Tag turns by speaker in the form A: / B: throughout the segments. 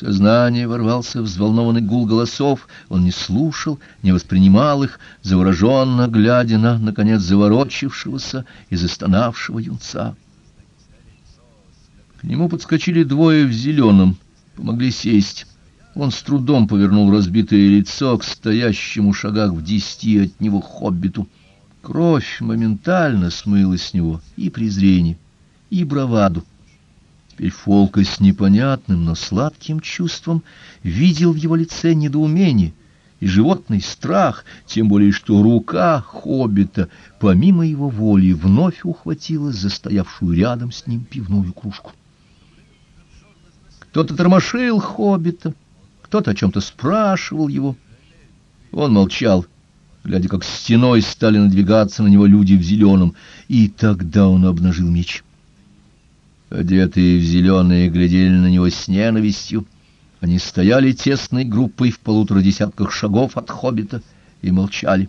A: Сознание ворвался взволнованный гул голосов, он не слушал, не воспринимал их, завороженно глядя на, наконец, заворочившегося и застонавшего юнца. К нему подскочили двое в зеленом, помогли сесть. Он с трудом повернул разбитое лицо к стоящему шагах в десяти от него хоббиту. Кровь моментально смыла с него и презрение, и браваду. Теперь Фолка с непонятным, но сладким чувством видел в его лице недоумение и животный страх, тем более что рука хоббита, помимо его воли, вновь ухватила застоявшую рядом с ним пивную кружку. Кто-то тормошил хоббита, кто-то о чем-то спрашивал его. Он молчал, глядя, как стеной стали надвигаться на него люди в зеленом, и тогда он обнажил меч. Одетые в зеленые глядели на него с ненавистью. Они стояли тесной группой в полутора десятках шагов от хоббита и молчали.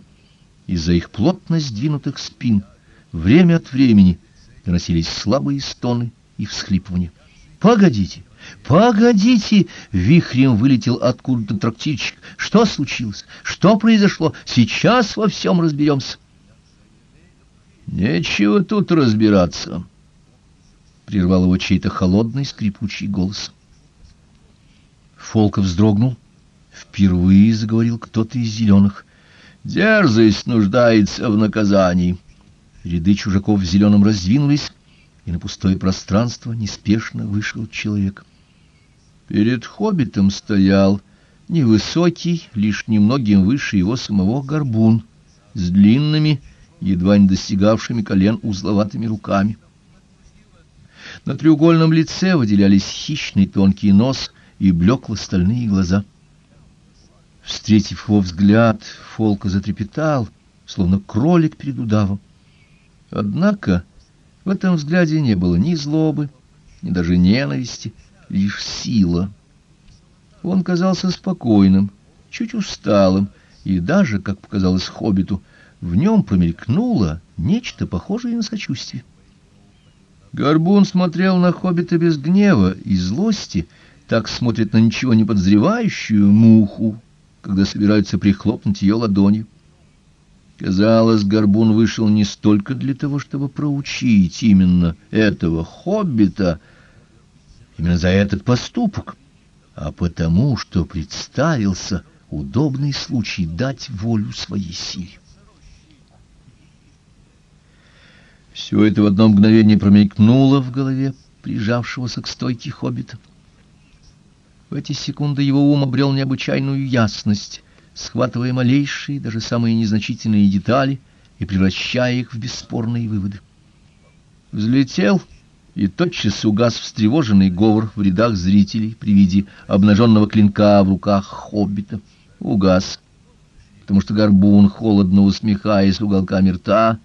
A: Из-за их плотно сдвинутых спин время от времени доносились слабые стоны и всхлипывания. «Погодите! Погодите!» — вихрем вылетел откуда-то трактирщик. «Что случилось? Что произошло? Сейчас во всем разберемся».
B: «Нечего тут разбираться» прервал его чей-то холодный скрипучий голос.
A: Фолков вздрогнул. Впервые заговорил кто-то из зеленых.
B: «Дерзость нуждается в наказании».
A: Ряды чужаков в зеленом раздвинулись, и на пустое пространство неспешно вышел человек. Перед хоббитом стоял невысокий, лишь немногим выше его самого горбун, с длинными, едва не достигавшими колен узловатыми руками. На треугольном лице выделялись хищный тонкий нос и блекло-стальные глаза. Встретив его взгляд, Фолка затрепетал, словно кролик перед удавом. Однако в этом взгляде не было ни злобы, ни даже ненависти, лишь сила. Он казался спокойным, чуть усталым, и даже, как показалось хоббиту, в нем промелькнуло нечто похожее на сочувствие. Горбун смотрел на хоббита без гнева и злости, так смотрит на ничего не подозревающую муху, когда собираются прихлопнуть ее ладонью. Казалось, Горбун вышел не столько для того, чтобы проучить именно этого хоббита, именно за этот поступок, а потому, что представился удобный случай дать волю своей силе. Все это в одно мгновение промелькнуло в голове прижавшегося к стойке хоббита. В эти секунды его ум обрел необычайную ясность, схватывая малейшие, даже самые незначительные детали и превращая их в бесспорные выводы. Взлетел и тотчас угас встревоженный говор в рядах зрителей при виде обнаженного клинка в руках хоббита. Угас, потому что горбун, холодно усмехаясь уголками рта,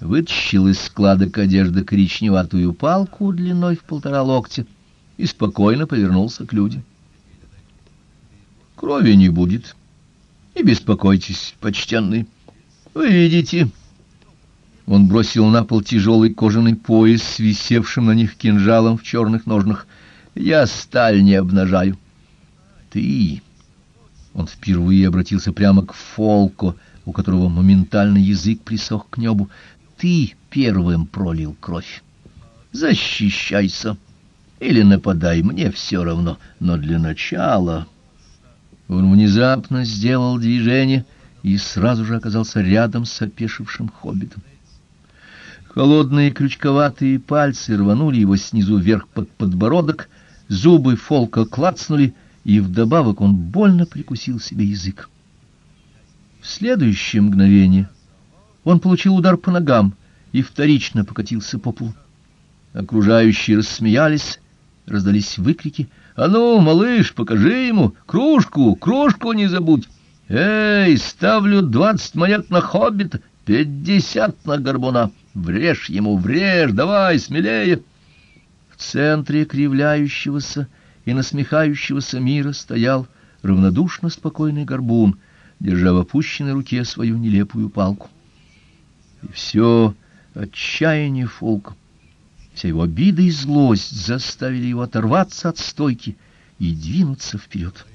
A: вытащил из складок одежды коричневатую палку длиной в полтора локтя и спокойно повернулся к людям. Крови не будет. Не беспокойтесь, почтенный. Вы видите... Он бросил на пол тяжелый кожаный пояс с висевшим на них кинжалом в черных ножнах. Я сталь не обнажаю. Ты... Он впервые обратился прямо к Фолко, у которого моментально язык присох к небу ты первым пролил кровь. Защищайся или нападай, мне все равно, но для начала... Он внезапно сделал движение и сразу же оказался рядом с опешившим хоббитом. Холодные крючковатые пальцы рванули его снизу вверх под подбородок, зубы фолка клацнули, и вдобавок он больно прикусил себе язык. В следующее мгновение он получил удар по ногам и вторично покатился по полу. Окружающие рассмеялись, раздались выкрики. «А ну, малыш, покажи ему! Кружку, кружку не забудь! Эй, ставлю двадцать монет на хоббита, пятьдесят на горбуна! Врежь ему, врежь, давай, смелее!» В центре кривляющегося и насмехающегося мира стоял равнодушно спокойный горбун, держа в опущенной руке свою нелепую палку. И все отчаяние Фолка, вся его обида и злость заставили его оторваться от стойки и двинуться вперед.